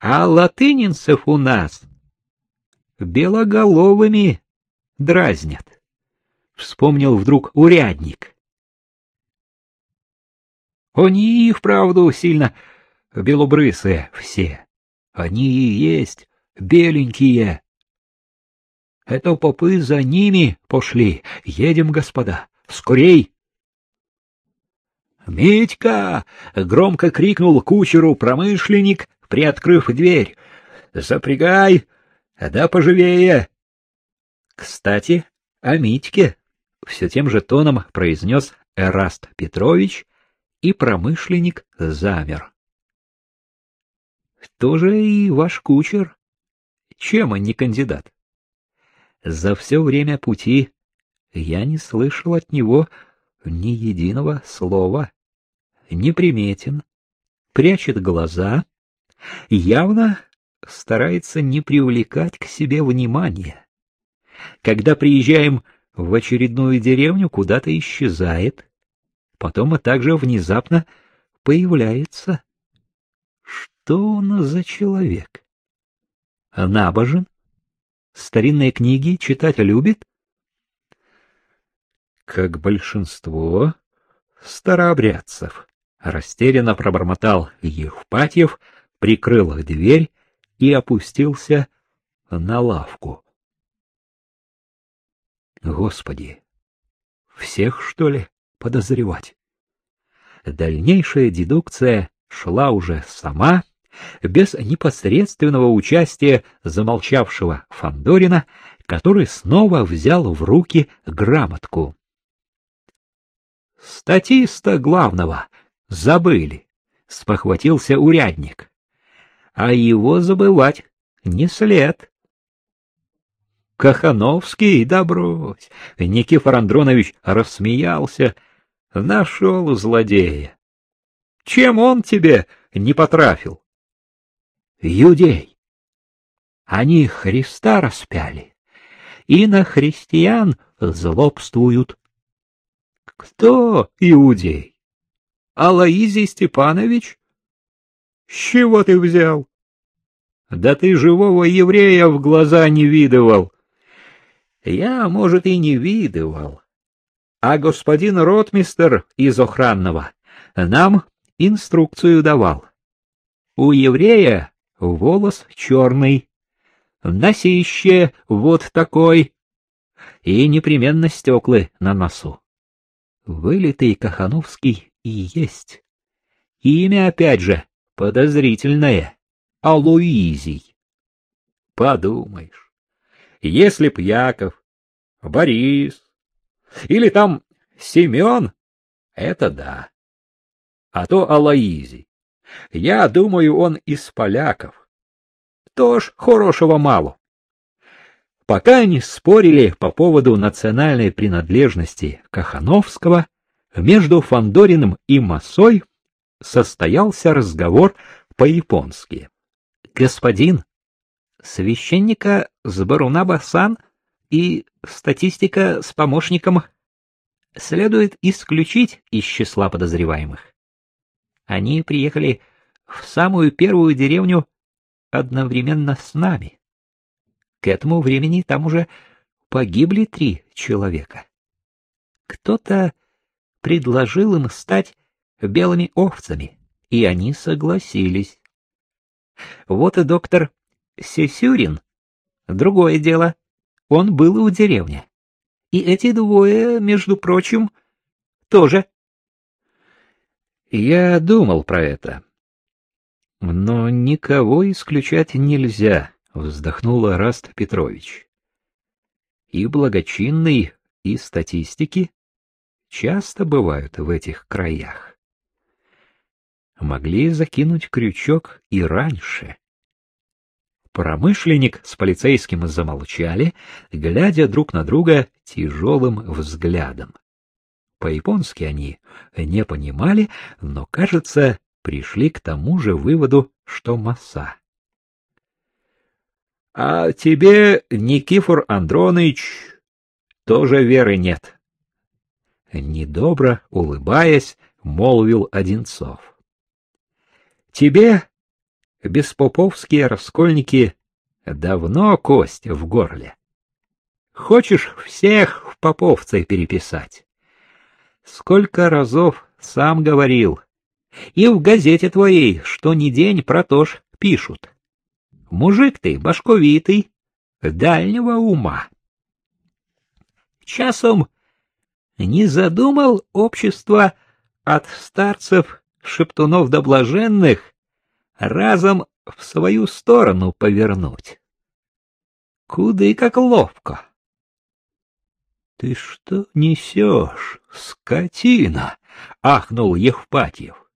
А латынинцев у нас белоголовыми дразнят. Вспомнил вдруг урядник. Они и вправду сильно белобрысые все. Они и есть беленькие. Это попы за ними пошли. Едем, господа, скорей! «Митька!» — громко крикнул кучеру промышленник, приоткрыв дверь. «Запрягай! Да поживее!» «Кстати, о Митьке!» — все тем же тоном произнес Эраст Петрович, и промышленник замер. «Тоже и ваш кучер. Чем он не кандидат?» За все время пути я не слышал от него ни единого слова неприметен, прячет глаза, явно старается не привлекать к себе внимания. Когда приезжаем в очередную деревню, куда-то исчезает, потом и также внезапно появляется. Что он за человек? Набожен? Старинные книги читать любит? Как большинство старообрядцев. Растерянно пробормотал Евпатьев, прикрыл дверь и опустился на лавку. Господи, всех, что ли, подозревать? Дальнейшая дедукция шла уже сама, без непосредственного участия замолчавшего Фандорина, который снова взял в руки грамотку. Статиста главного Забыли, — спохватился урядник. А его забывать не след. Кахановский, да брось! Никифор Андронович рассмеялся. Нашел злодея. Чем он тебе не потрафил? Юдей. Они Христа распяли и на христиан злобствуют. Кто иудей? Алаизий Степанович? С чего ты взял? Да ты живого еврея в глаза не видывал. Я, может, и не видывал. А господин ротмистер из охранного нам инструкцию давал. У еврея волос черный, носище вот такой и непременно стеклы на носу. Вылитый Кахановский и есть. Имя, опять же, подозрительное. Алуизий. Подумаешь, если б Яков, Борис или там Семен, это да. А то Алаизий. Я думаю, он из поляков. Тож хорошего мало. Пока они спорили по поводу национальной принадлежности Кахановского, между Фандориным и Масой состоялся разговор по-японски. Господин, священника с Барунаба-сан и статистика с помощником следует исключить из числа подозреваемых. Они приехали в самую первую деревню одновременно с нами. К этому времени там уже погибли три человека. Кто-то предложил им стать белыми овцами, и они согласились. Вот и доктор Сесюрин. Другое дело. Он был у деревни. И эти двое, между прочим, тоже. Я думал про это. Но никого исключать нельзя, вздохнул Раст Петрович. И благочинный, и статистики часто бывают в этих краях. Могли закинуть крючок и раньше. Промышленник с полицейским замолчали, глядя друг на друга тяжелым взглядом. По-японски они не понимали, но, кажется, пришли к тому же выводу, что масса. — А тебе, Никифор Андроныч, тоже веры нет, Недобро улыбаясь, молвил Одинцов. Тебе беспоповские раскольники давно кость в горле. Хочешь всех в поповцы переписать? Сколько разов сам говорил. И в газете твоей, что ни день про то ж пишут. Мужик ты башковитый, дальнего ума. Часом не задумал общество от старцев, шептунов до блаженных разом в свою сторону повернуть. Куды как ловко. — Ты что несешь, скотина? — ахнул Евпатьев.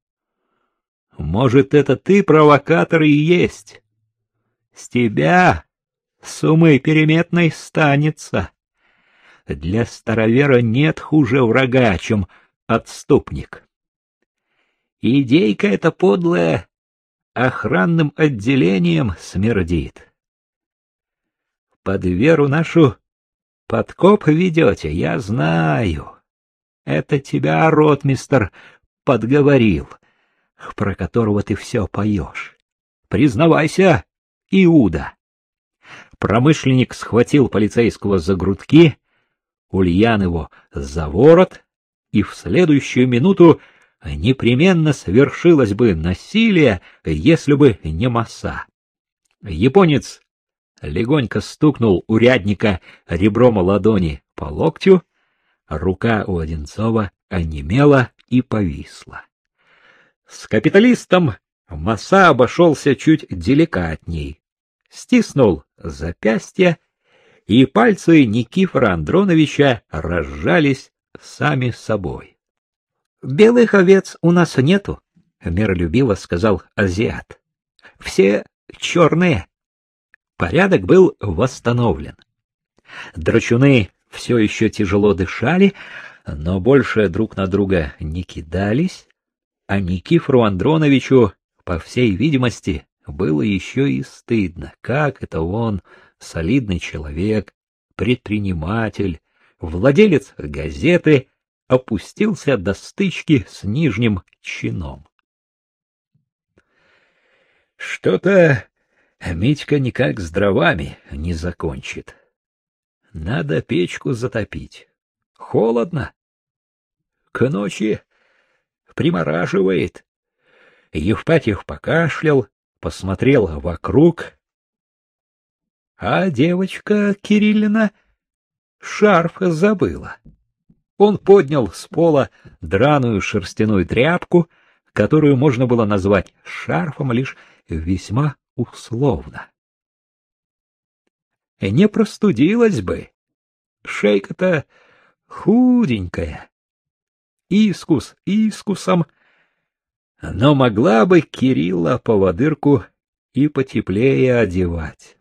— Может, это ты провокатор и есть? С тебя сумы переметной станется. Для старовера нет хуже врага, чем отступник. Идейка эта подлая охранным отделением смердит. Под веру нашу Подкоп ведете, я знаю. Это тебя ротмистер подговорил, про которого ты все поешь. Признавайся, Иуда. Промышленник схватил полицейского за грудки, Ульян его за ворот, и в следующую минуту непременно свершилось бы насилие, если бы не масса. Японец легонько стукнул урядника ребром ладони по локтю, рука у Одинцова онемела и повисла. С капиталистом Маса обошелся чуть деликатней, стиснул запястье, и пальцы Никифора Андроновича разжались сами собой. — Белых овец у нас нету, — миролюбиво сказал азиат. — Все черные. Порядок был восстановлен. Драчуны все еще тяжело дышали, но больше друг на друга не кидались, а Никифору Андроновичу, по всей видимости, было еще и стыдно, как это он, солидный человек, предприниматель, владелец газеты, опустился до стычки с нижним чином. Что-то Митька никак с дровами не закончит. Надо печку затопить. Холодно. К ночи примораживает. Евпатьев покашлял, посмотрел вокруг. А девочка Кириллина шарф забыла. Он поднял с пола драную шерстяную тряпку, которую можно было назвать шарфом лишь весьма условно. Не простудилась бы. Шейка-то худенькая. Искус искусом, но могла бы Кирилла поводырку и потеплее одевать.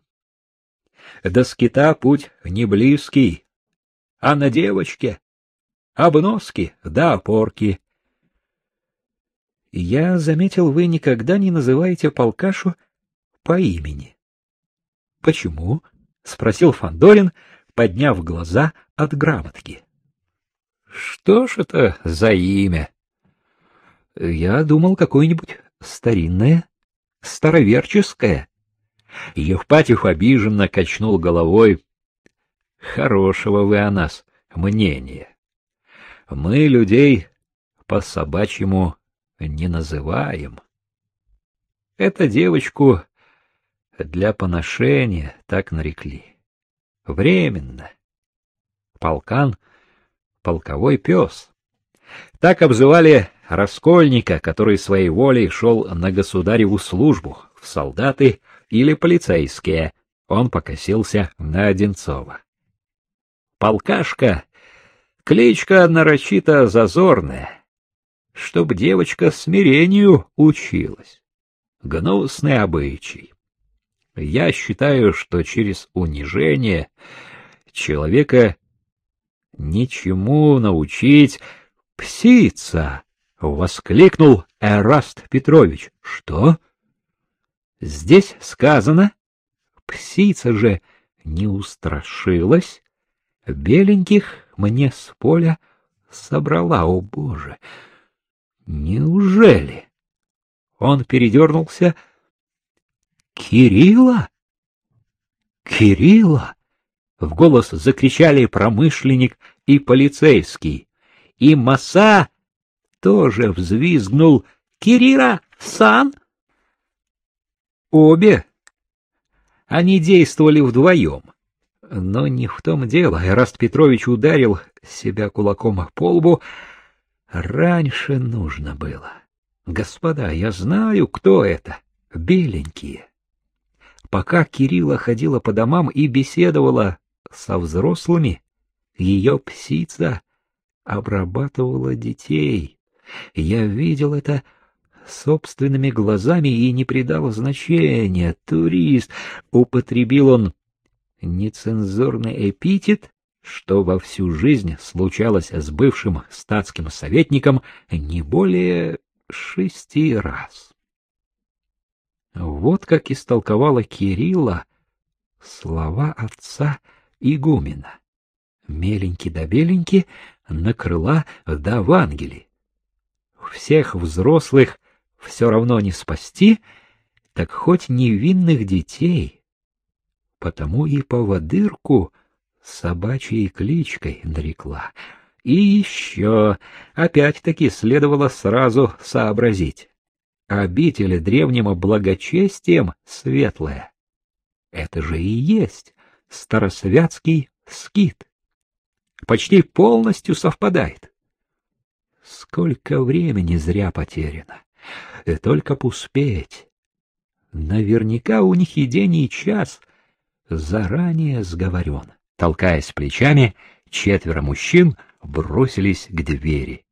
До скита путь не близкий, а на девочке обноски да опорки. Я заметил, вы никогда не называете полкашу по имени. — Почему? — спросил Фандорин, подняв глаза от грамотки. — Что ж это за имя? — Я думал, какое-нибудь старинное, староверческое. Евпатьев обиженно качнул головой. — Хорошего вы о нас мнения. Мы людей по-собачьему не называем. Эту девочку для поношения так нарекли. Временно. Полкан — полковой пес. Так обзывали раскольника, который своей волей шел на государеву службу, в солдаты или полицейские. Он покосился на Одинцова. Полкашка — кличка нарочито зазорная, чтоб девочка смирению училась. Гнусный обычай. Я считаю, что через унижение человека ничему научить псица, воскликнул Эраст Петрович. Что? Здесь сказано, псица же не устрашилась, беленьких мне с поля собрала, о боже. Неужели? Он передернулся, Кирилла? Кирилла! В голос закричали промышленник и полицейский. И Маса тоже взвизгнул «Кирира, сан!» Обе. Они действовали вдвоем. Но не в том дело. Эраст Петрович ударил себя кулаком по лбу. Раньше нужно было. Господа, я знаю, кто это. Беленькие. Пока Кирилла ходила по домам и беседовала со взрослыми, ее псица обрабатывала детей. Я видел это собственными глазами и не придал значения. Турист, употребил он нецензурный эпитет, что во всю жизнь случалось с бывшим статским советником не более шести раз. Вот как истолковала Кирилла слова отца игумена. Меленький да беленький накрыла да в ангели. Всех взрослых все равно не спасти, так хоть невинных детей. Потому и поводырку собачьей кличкой нарекла. И еще, опять-таки, следовало сразу сообразить. Обитель древним благочестием светлая. Это же и есть старосвятский скит. Почти полностью совпадает. Сколько времени зря потеряно. И только б успеть. Наверняка у них и день, и час заранее сговорен. Толкаясь плечами, четверо мужчин бросились к двери.